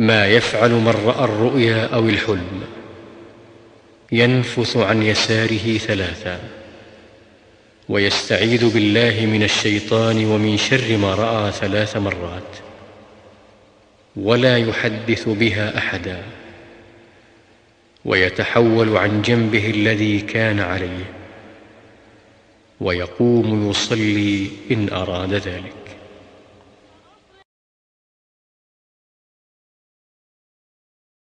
ما يفعل من رأى الرؤيا أو الحلم ينفث عن يساره ثلاثا ويستعيذ بالله من الشيطان ومن شر ما رأى ثلاث مرات ولا يحدث بها أحدا ويتحول عن جنبه الذي كان عليه ويقوم يصلي إن أراد ذلك.